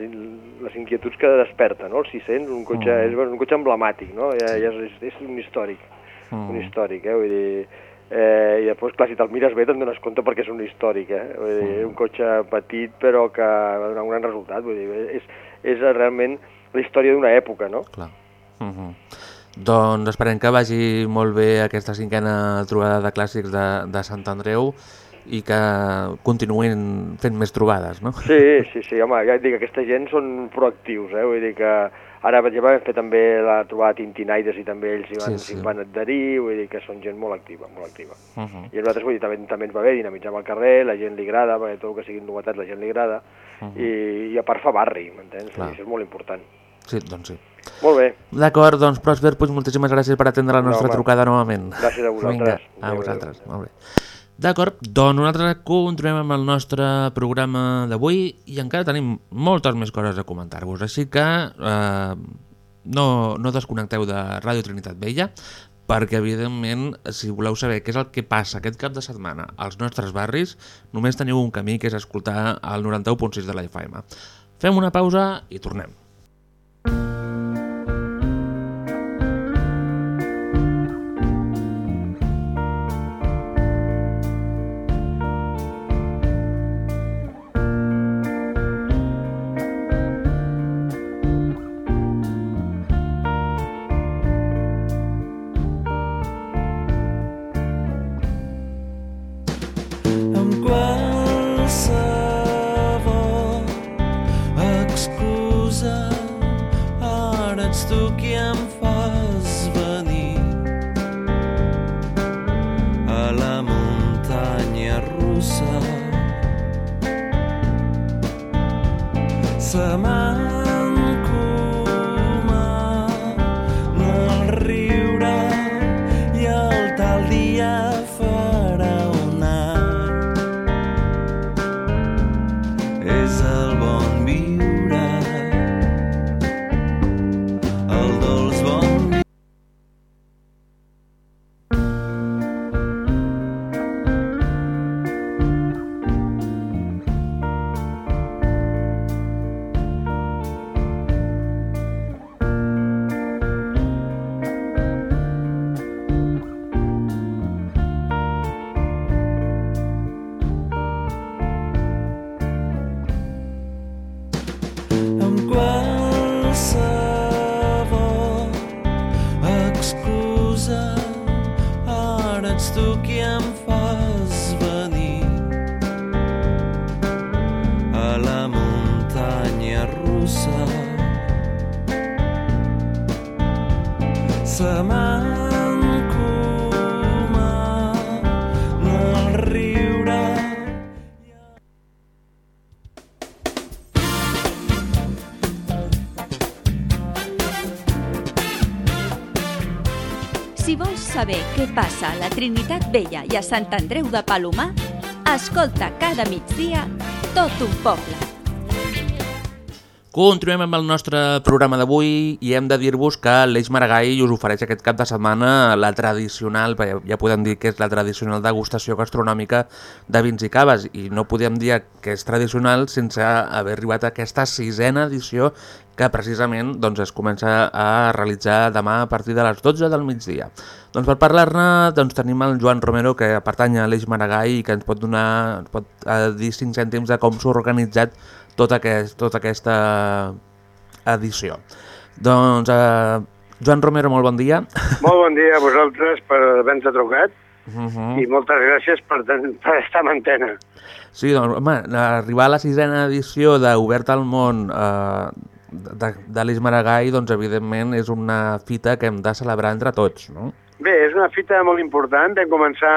les inquietuds que desperta, no? El 600, un cotxe, Mm. és bueno, un cotxe emblemàtic, no? Ja, ja és, és un històric, Mm. un històric, eh? Vull dir, eh, i després, clar, si te'l mires bé te'n dones compte perquè és un històric, eh? Vull dir, Mm. un cotxe petit però que va donar un gran resultat, vull dir, és, és realment la història d'una època, no? Clar. Uh -huh. Doncs esperem que vagi molt bé aquesta cinquena trobada de clàssics de, de Sant Andreu i que continuïn fent més trobades, no? Sí, sí, sí, home, ja et dic, aquesta gent són proactius, eh? vull dir que ara, per exemple, vam fer també la trobada Tintinaires i també ells s'hi van, Sí, sí, van adherir, vull dir que són gent molt activa, molt activa. Uh -huh. I nosaltres, vull dir, també, també ens va bé dinamitzar amb el carrer, la gent li agrada, perquè tot el que siguin novetats la gent li agrada, Uh -huh. i, i a part fa barri, m'entens? Això és molt important. Sí, doncs sí. Molt bé, D'acord, doncs Prosper, pues, moltíssimes gràcies per atendre la No, nostra home. trucada novament. Gràcies a vosaltres. Vinga, a adéu. vosaltres, molt bé. D'acord, doncs nosaltres continuem amb el nostre programa d'avui i encara tenim moltes més coses a comentar-vos, així que eh, no, no desconnecteu de Ràdio Trinitat Vella perquè evidentment si voleu saber què és el que passa aquest cap de setmana als nostres barris només teniu un camí que és escoltar el 91.6 de la FM. Fem una pausa i tornem. semana. Què passa a la Trinitat Vella i a Sant Andreu de Palomar, escolta cada migdia tot un poble. Continuem amb el nostre programa d'avui i hem de dir-vos que l'Eix Maragall us ofereix aquest cap de setmana la tradicional, ja podem dir que és la tradicional degustació gastronòmica de vins i caves i no podem dir que és tradicional sense haver arribat a aquesta sisena edició que precisament doncs, es comença a realitzar demà a partir de les 12 del migdia. Doncs per parlar-ne doncs, tenim el Joan Romero que pertany a l'Eix Maragall i que ens pot donar ens pot eh, dir 5 cèntims de com s'ha organitzat tota, aquest, tota aquesta edició. Doncs, eh, Joan Romero, molt bon dia. Molt bon dia a vosaltres per haver-nos trucat Uh -huh. i moltes gràcies per, per estar en antena. Sí, doncs, home, arribar a la sisena edició d'Obert al món eh, l'Eix Maragall, doncs, evidentment, és una fita que hem de celebrar entre tots, no? Bé, és una fita molt important. Vam començar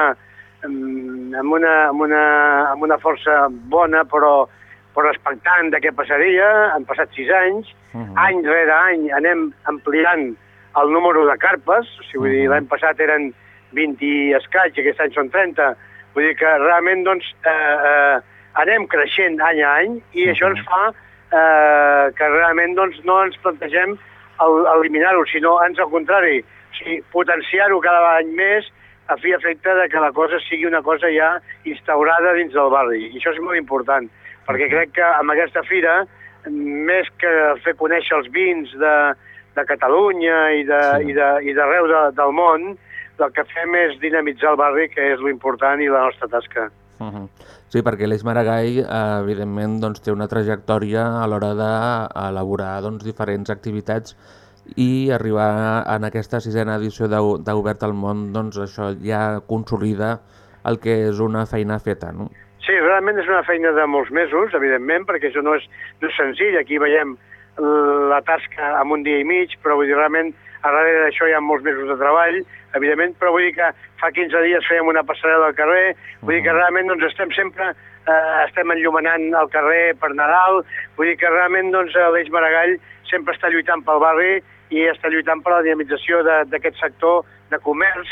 amb una, amb una, amb una força bona, però, però expectant de què passaria. Han passat sis anys. Uh -huh. Any rere any anem ampliant el número de carpes. O sigui, dir, Mhm. l'any passat eren 20 i escaig, aquest any són 30. Vull dir que realment doncs, eh, eh, anem creixent any a any i això ens fa eh, que realment doncs, no ens plantegem el- eliminar-ho, sinó ans al contrari, o sigui, potenciar-ho cada any més a fi efecte de que la cosa sigui una cosa ja instaurada dins del barri. I això és molt important, perquè crec que amb aquesta fira, més que fer conèixer els vins de, de Catalunya i de- Sí. i de- i d'arreu de, del món, el que fem és dinamitzar el barri, que és lo important i la nostra tasca. Uh -huh. Sí, perquè l'Eix Maragall, eh, evidentment, doncs, té una trajectòria a l'hora d'elaborar doncs, diferents activitats i arribar en aquesta sisena edició d'O- d'Obert al món, doncs això ja consolida el que és una feina feta, no? Sí, realment és una feina de molts mesos, evidentment, perquè això no és, no és senzill. Aquí veiem la tasca en un dia i mig, però vull dir, realment, a darrere d'això hi ha molts mesos de treball, evidentment, però vull dir que fa 15 dies fèiem una passarel·la al carrer, vull dir que realment doncs, estem sempre eh, estem enllumenant el carrer per Nadal, vull dir que realment doncs, l'Eix Maragall sempre està lluitant pel barri i està lluitant per la dinamització d'aquest sector de comerç,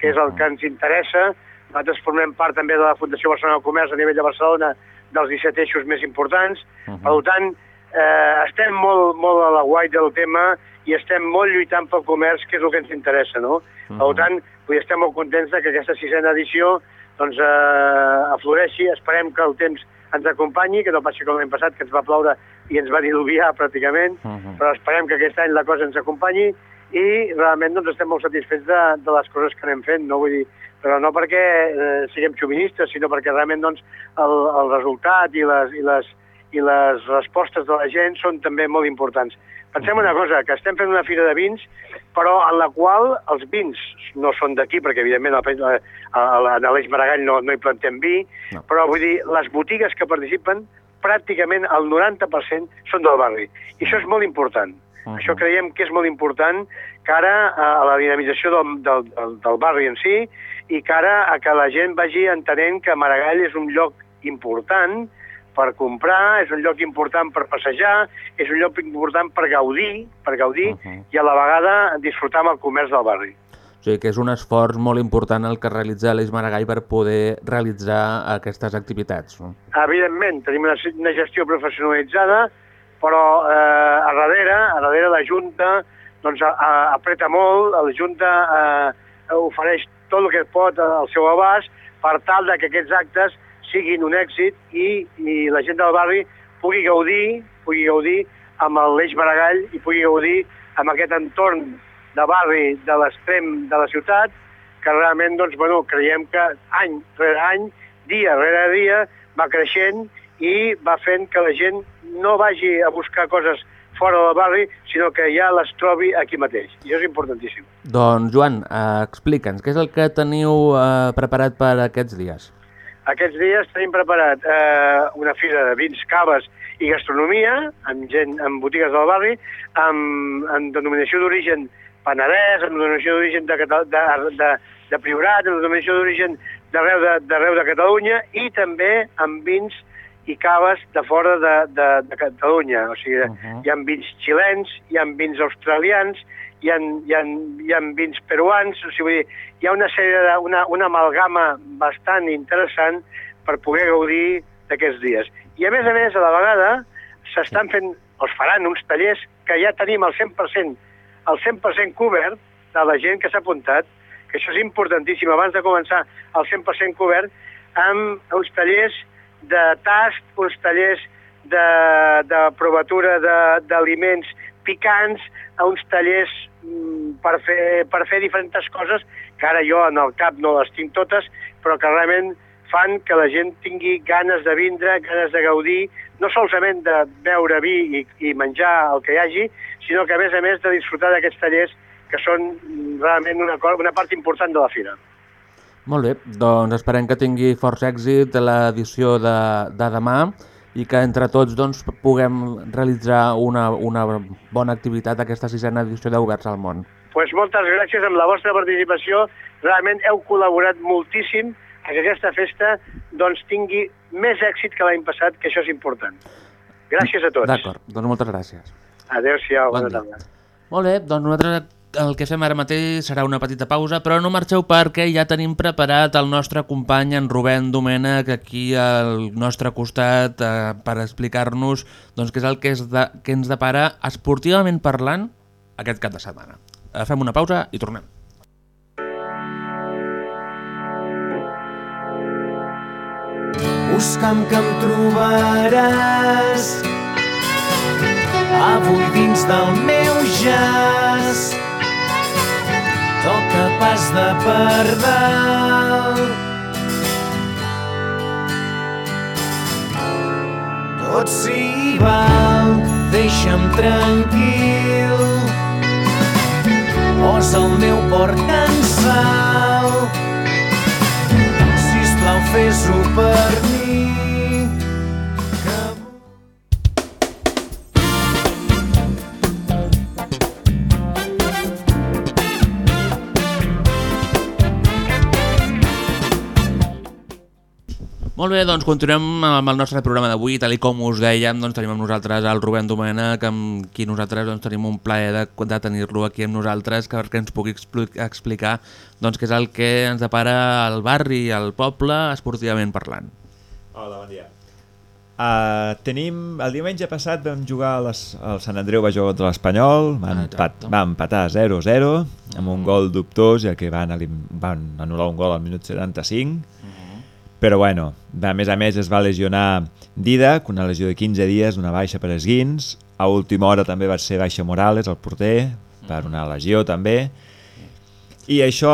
que és el que ens interessa. Nosaltres formem part també de la Fundació Barcelona del Comerç a nivell de Barcelona dels 17 eixos més importants. Uh -huh. Per tant, eh, estem molt, molt a la guai del tema i estem molt lluitant pel comerç, que és el que ens interessa, no? Uh -huh. Per tant, vull estem molt contents que aquesta sisena edició doncs, eh, afloreixi. Esperem que el temps ens acompanyi, que no passi com l'any passat, que ens va ploure i ens va diluviar pràcticament, Uh -huh. però esperem que aquest any la cosa ens acompanyi i realment doncs, estem molt satisfets de, de les coses que anem fent, no? Vull dir, però no perquè eh, siguem xovinistes, sinó perquè realment doncs, el, el resultat i les, i, les, i les respostes de la gent són també molt importants. Pensem una cosa, que estem fent una fira de vins, però en la qual els vins no són d'aquí, perquè evidentment a, a, a l'Eix Maragall no, no hi plantem vi, No. però vull dir, les botigues que participen, pràcticament el 90% són del barri. I això és molt important. Mhm. Això creiem que és molt important cara a la dinamització del, del, del, del barri en si i cara a que la gent vagi entenent que Maragall és un lloc important per comprar, és un lloc important per passejar, és un lloc important per gaudir, per gaudir uh. -huh. i a la vegada disfrutar amb el comerç del barri. O sigui que és un esforç molt important el que realitza l'Eix Maragall per poder realitzar aquestes activitats. No? Evidentment, tenim una, una gestió professionalitzada, però eh, a darrere, a darrere la Junta doncs, a, a, apreta molt, la Junta eh, ofereix tot el que pot al seu abast per tal de que aquests actes siguin un èxit i, i la gent del barri pugui gaudir, pugui gaudir amb l'Eix Maragall i pugui gaudir amb aquest entorn de barri de l'extrem de la ciutat, que realment doncs, bueno, creiem que any rere any, dia rere dia, va creixent i va fent que la gent no vagi a buscar coses fora del barri, sinó que ja les trobi aquí mateix. I és importantíssim. Doncs, Joan, eh, explica'ns, què és el que teniu eh, preparat per aquests dies? Aquests dies tenim preparat eh, una fira de vins, caves i gastronomia, amb, gent, amb botigues del barri, amb, amb denominació d'origen Penedès, amb denominació d'origen de, de, de, de Priorat, amb denominació d'origen d'arreu de, d'arreu de Catalunya i també amb vins i caves de fora de, de, de Catalunya. O sigui, uh -huh. hi ha vins xilens, hi ha vins australians, hi ha, hi ha, hi ha vins peruans, o sigui, hi ha una sèrie de, una, una amalgama bastant interessant per poder gaudir d'aquests dies. I a més a més, a la vegada, s'estan fent, es faran uns tallers que ja tenim el 100%, el 100% cobert de la gent que s'ha apuntat, que això és importantíssim, abans de començar el 100% cobert, amb uns tallers de tast, uns tallers de, de provatura de- d'aliments picants, a uns tallers mm, per fer, per fer diferents coses que ara jo en el cap no les tinc totes, però que realment fan que la gent tingui ganes de vindre, ganes de gaudir, no solament de beure vi i, i menjar el que hi hagi, sinó que a més a més de disfrutar d'aquests tallers que són mm, realment una, una part important de la fira. Molt bé, doncs esperem que tingui força èxit l'edició de, de demà i que entre tots doncs, puguem realitzar una, una bona activitat aquesta sisena edició d'Oberts al món. pues moltes gràcies amb la vostra participació. Realment heu col·laborat moltíssim a que aquesta festa doncs, tingui més èxit que l'any passat, que això és important. Gràcies a tots. D'acord, doncs moltes gràcies. Adéu-siau, Bon bona dia. tarda. Molt bé, doncs nosaltres el que fem ara mateix serà una petita pausa, però no marxeu perquè ja tenim preparat el nostre company, en Rubén Domènech, aquí al nostre costat eh, per explicar-nos doncs, què és el que, és de, que ens depara esportivament parlant aquest cap de setmana. Eh, fem una pausa i tornem. Busca'm que em trobaràs avui dins del meu jazz toca pas de pardal. Tot s'hi val deixa'm tranquil. Posa el meu port en salt Sisplau, fes-ho per mi. Molt bé, doncs continuem amb el nostre programa d'avui. Tal i com us dèiem, doncs tenim amb nosaltres el Rubén Domènech, amb qui nosaltres doncs, tenim un plaer de, de tenir-lo aquí amb nosaltres perquè ens pugui expli explicar doncs, què és el que ens depara al barri, al poble, esportivament parlant. Hola, bon dia. Uh, tenim, el diumenge passat vam jugar a les, el Sant Andreu va jugar contra l'Espanyol, va, empat, va empatar 0-0 amb un gol dubtós ja que van, van anul·lar un gol al minut 75 però bueno, a més a més es va lesionar Didac, una lesió de 15 dies, una baixa per esguins, a última hora també va ser baixa Morales, el porter, per una lesió també, i això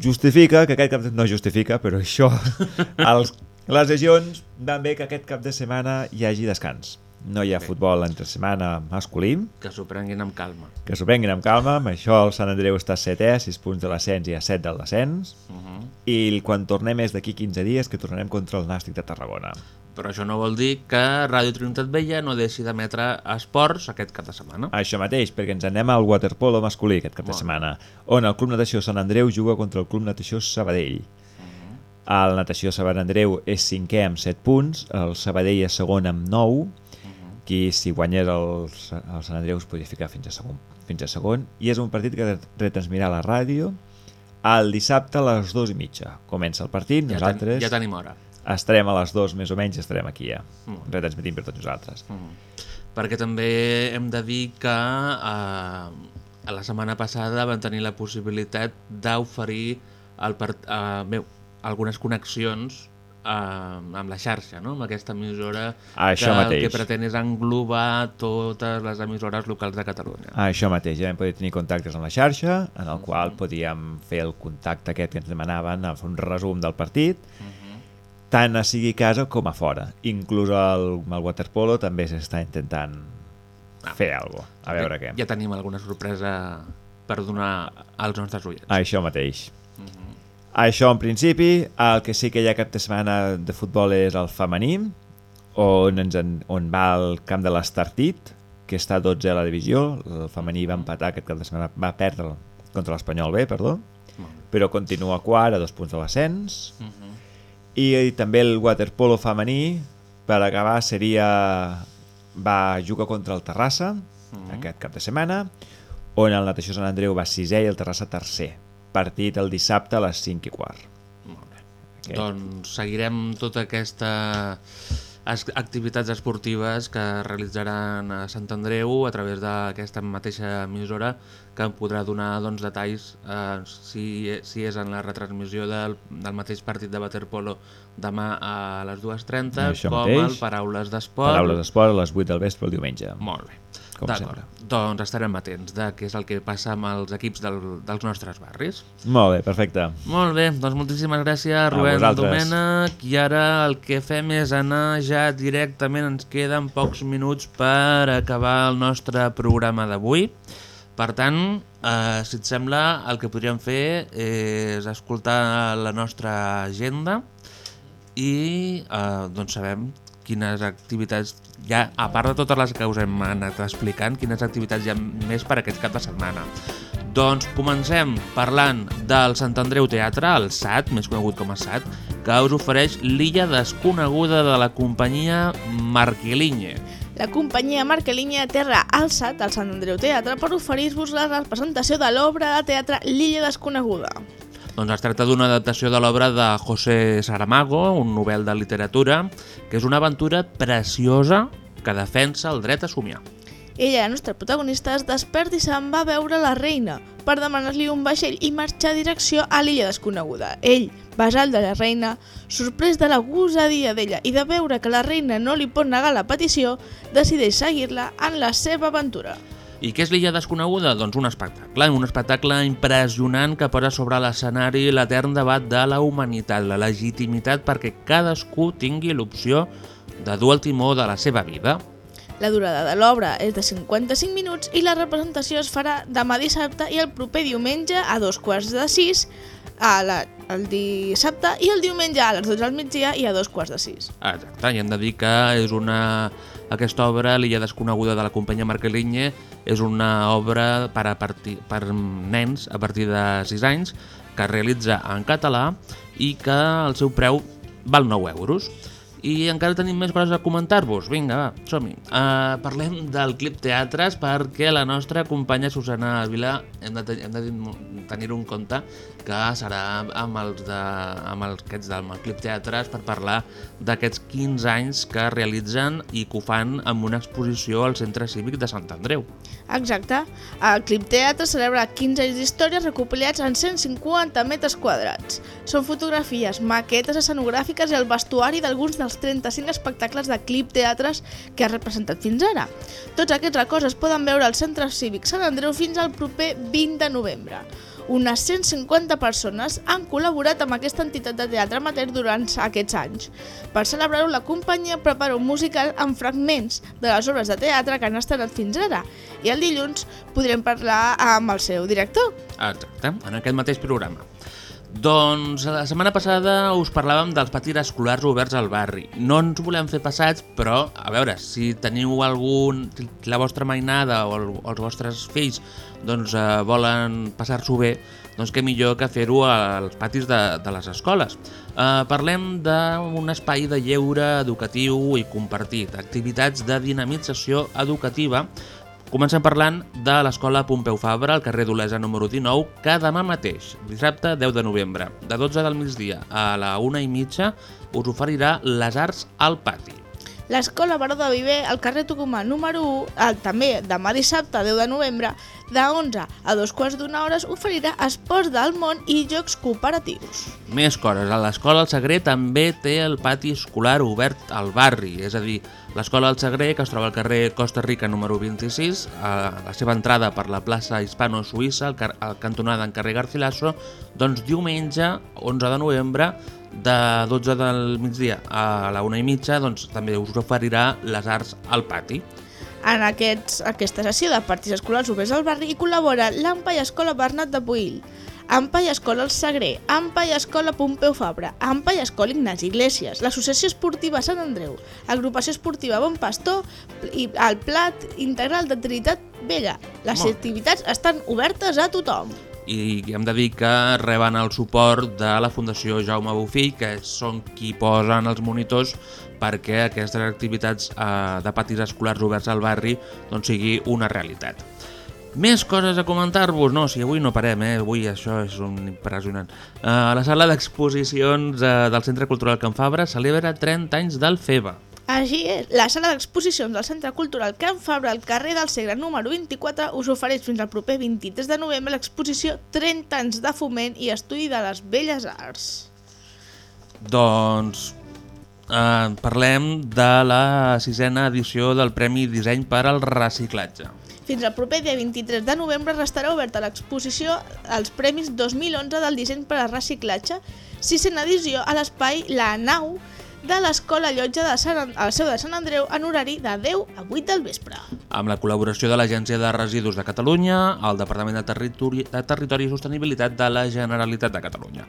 justifica, que aquest cap de... no justifica, però això, [LAUGHS] els, les lesions van bé que aquest cap de setmana hi hagi descans. No hi ha futbol entre setmana masculí, Que s'ho prenguin amb calma. que s'ho prenguin amb calma, amb això el Sant Andreu està a 7è, 6 punts de l'ascens i a 7 del descens, Uh -huh. i quan tornem és d'aquí 15 dies que tornarem contra el Nàstic de Tarragona. Però això no vol dir que Ràdio Trinitat Vella no deixi d'emetre esports aquest cap de setmana. Això mateix, perquè ens anem al waterpolo masculí aquest cap de setmana, on el Club Natació Sant Andreu juga contra el Club Natació Sabadell. El Natació Sant Andreu és cinquè amb 7 punts, el Sabadell és segon amb 9, qui si guanyés el, el Sant Andreu es podria ficar fins a segon, fins a segon i és un partit que retransmirà la ràdio el dissabte a les 2 i mitja. Comença el partit, Ja ten- nosaltres... ja tenim hora. Estarem a les 2 més o menys, estarem aquí ja, Mm. retransmitint per tots nosaltres. Perquè també hem de dir que eh, a la setmana passada van tenir la possibilitat d'oferir eh, bé, algunes connexions eh, amb la xarxa, no? amb aquesta emissora Això que el mateix. que pretén és englobar totes les emissores locals de Catalunya. Ah, això mateix, ja vam poder tenir contactes amb la xarxa, en el qual podíem fer el contacte aquest que ens demanaven, a fer un resum del partit, tant a sigui a casa com a fora. Inclús el, el waterpolo també s'està intentant fer alguna cosa. A veure què. Ja tenim alguna sorpresa per donar als nostres oients. Això mateix. Això en principi, el que sí que hi ha cap de setmana de futbol és el femení, on, ens en, on va al camp de l'Estartit, que està 12 a la divisió, el femení va empatar aquest cap de setmana, va perdre contra l'Espanyol B, perdó, però continua quart a dos punts de l'ascens, i, i també el waterpolo femení, per acabar, seria... va jugar contra el Terrassa, aquest cap de setmana, on el Natació Sant Andreu va sisè i el Terrassa tercer. Partit el dissabte a les 5 i quart. Aquest. Doncs seguirem tota aquesta es- activitats esportives que realitzaran a Sant Andreu a través d'aquesta mateixa emissora que em podrà donar doncs, detalls eh, si, si és en la retransmissió del, del mateix partit de waterpolo demà a les 2.30 Això com mateix. el Paraules d'Esport Paraules d'esport a les 8 del vespre el diumenge. molt bé Com D'acord, doncs estarem atents de què és el que passa amb els equips del, dels nostres barris. Molt bé, perfecte. Molt bé, doncs moltíssimes gràcies Rubén. Domènech i ara el que fem és anar ja directament, ens queden pocs minuts per acabar el nostre programa d'avui. Per tant, eh, si et sembla, el que podríem fer és escoltar la nostra agenda i eh, doncs sabem quines activitats hi ha, a part de totes les que us hem anat explicant, quines activitats hi ha més per aquest cap de setmana. Doncs comencem parlant del Sant Andreu Teatre, el SAT, més conegut com a SAT, que us ofereix l'illa desconeguda de la companyia Marquelinye. La companyia Marquelinha aterra al SAT, al Sant Andreu Teatre, per oferir-vos la representació de l'obra de teatre L'illa desconeguda. Doncs es tracta d'una adaptació de l'obra de José Saramago, un novel de literatura, que és una aventura preciosa que defensa el dret a somiar. Ella, la nostra protagonista, es desperta i se'n va veure la reina per demanar-li un vaixell i marxar a direcció a l'illa desconeguda. Ell, vasall de la reina, sorprès de la gosadia d'ella i de veure que la reina no li pot negar la petició, decideix seguir-la en la seva aventura. I què és l'illa desconeguda? Doncs un espectacle, un espectacle impressionant que posa sobre l'escenari l'etern debat de la humanitat, la legitimitat perquè cadascú tingui l'opció de dur el timó de la seva vida. La durada de l'obra és de 55 minuts i la representació es farà demà dissabte i el proper diumenge a dos quarts de sis, a la, el dissabte i el diumenge a les 12 al migdia i a dos quarts de sis. Exacte, i hem de dir que és una... aquesta obra, l'illa desconeguda de la companyia Marquelinye, és una obra per, a partir, per nens a partir de 6 anys que es realitza en català i que el seu preu val 9 euros. I encara tenim més coses a comentar-vos. Vinga, va, som-hi. Uh, parlem del Clip Teatres perquè la nostra companya Susana Vila hem de, ten- de ten- tenir-ho en compte que serà amb els, de, amb els aquests del Clip Teatres per parlar d'aquests 15 anys que realitzen i que ho fan amb una exposició al Centre Cívic de Sant Andreu. Exacte. El Clip Teatre celebra 15 anys d'històries recopilats en 150 metres quadrats. Són fotografies, maquetes escenogràfiques i el vestuari d'alguns dels 35 espectacles de Clip Teatres que ha representat fins ara. Tots aquests records es poden veure al Centre Cívic Sant Andreu fins al proper 20 de novembre. Unes 150 persones han col·laborat amb aquesta entitat de teatre amateur durant aquests anys. Per celebrar-ho, la companyia prepara un musical amb fragments de les obres de teatre que han estrenat fins ara. I el dilluns podrem parlar amb el seu director. Exacte, en aquest mateix programa. Doncs la setmana passada us parlàvem dels patis escolars oberts al barri. No ens volem fer passats, però, a veure, si teniu algun... la vostra mainada o els vostres fills doncs, eh, volen passar-s'ho bé, doncs què millor que fer-ho als patis de, de les escoles. Eh, parlem d'un espai de lleure educatiu i compartit, activitats de dinamització educativa Comencem parlant de l'Escola Pompeu Fabra, al carrer d'Olesa número 19, que demà mateix, dissabte 10 de novembre, de 12 del migdia a la 1 i mitja, us oferirà les arts al pati. L'escola Baró de Viver, al carrer Tucumà número 1, el, també demà dissabte 10 de novembre, de 11 a dos quarts d'una hora, oferirà esports del món i jocs cooperatius. Més coses, a l'escola El Sagrer també té el pati escolar obert al barri, és a dir, l'escola El Sagrer, que es troba al carrer Costa Rica número 26, a la seva entrada per la plaça Hispano-Suïssa, al cantonada en carrer Garcilaso, doncs diumenge, 11 de novembre, de 12 del migdia a la 1 i mitja, doncs també us oferirà les arts al pati. En aquests, aquesta sessió de partits escolars oberts al barri hi col·labora l'AMPA i Escola Bernat de Puïl, AMPA i Escola El Sagrer, AMPA i Escola Pompeu Fabra, AMPA i Escola Ignasi Iglesias, l'Associació Esportiva Sant Andreu, Agrupació Esportiva Bon Pastor i el Plat Integral de Trinitat Vella. Les activitats estan obertes a tothom. I hem de dir que reben el suport de la Fundació Jaume Bofill, que són qui posen els monitors perquè aquestes activitats eh, de patis escolars oberts al barri doncs, sigui una realitat. Més coses a comentar-vos? No, si avui no parem, eh? Avui això és un impressionant. Eh, la sala d'exposicions eh, del Centre Cultural Can Fabra celebra 30 anys del FEBA. Així és, la sala d'exposicions del Centre Cultural Can Fabra al carrer del Segre número 24 us ofereix fins al proper 23 de novembre l'exposició 30 anys de foment i estudi de les belles arts. Doncs eh, parlem de la sisena edició del Premi Disseny per al Reciclatge. Fins al proper dia 23 de novembre restarà oberta l'exposició als Premis 2011 del disseny per a reciclatge, sisena edició a l'espai La Nau de l'Escola Llotja de Sant, al seu de Sant Andreu en horari de 10 a 8 del vespre. amb la col·laboració de l'Agència de Residus de Catalunya, el Departament de Territori, de Territori i Sostenibilitat de la Generalitat de Catalunya.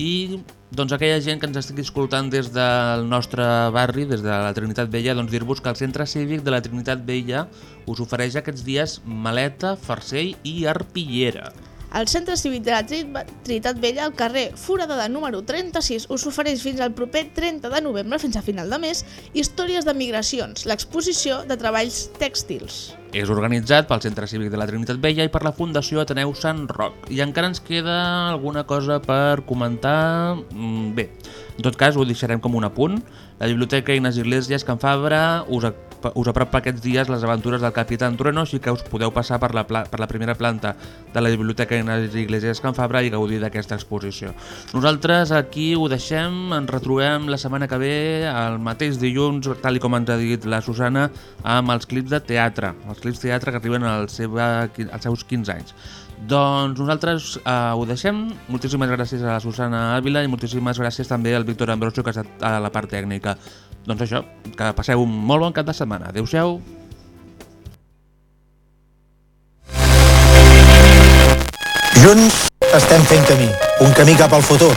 I doncs, aquella gent que ens estigui escoltant des del nostre barri, des de la Trinitat Vella, doncs dir-vos que el Centre Cívic de la Trinitat Vella us ofereix aquests dies maleta, farcell i arpillera. El Centre Cívic de la Tri- Trinitat Vella, al carrer Foradada número 36, us ofereix fins al proper 30 de novembre, fins a final de mes, Històries de Migracions, l'exposició de treballs tèxtils. És organitzat pel Centre Cívic de la Trinitat Vella i per la Fundació Ateneu Sant Roc. I encara ens queda alguna cosa per comentar... Mm, Bé, en tot cas ho deixarem com un apunt. La Biblioteca Ignasi Iglesias Can Fabra us, us apropa aquests dies les aventures del Capitán Trueno, així que us podeu passar per la, per la primera planta de la Biblioteca Ignasi Iglesias Can Fabra i gaudir d'aquesta exposició. Nosaltres aquí ho deixem, ens retrobem la setmana que ve, el mateix dilluns, tal i com ens ha dit la Susana, amb els clips de teatre, els clips teatre que arriben als, seva, als seus 15 anys. Doncs nosaltres eh, ho deixem. Moltíssimes gràcies a la Susana Ávila i moltíssimes gràcies també al Víctor Ambrosio que ha estat a la part tècnica. Doncs això, que passeu un molt bon cap de setmana. Adéu-siau. Junts estem fent camí, un camí cap al futur.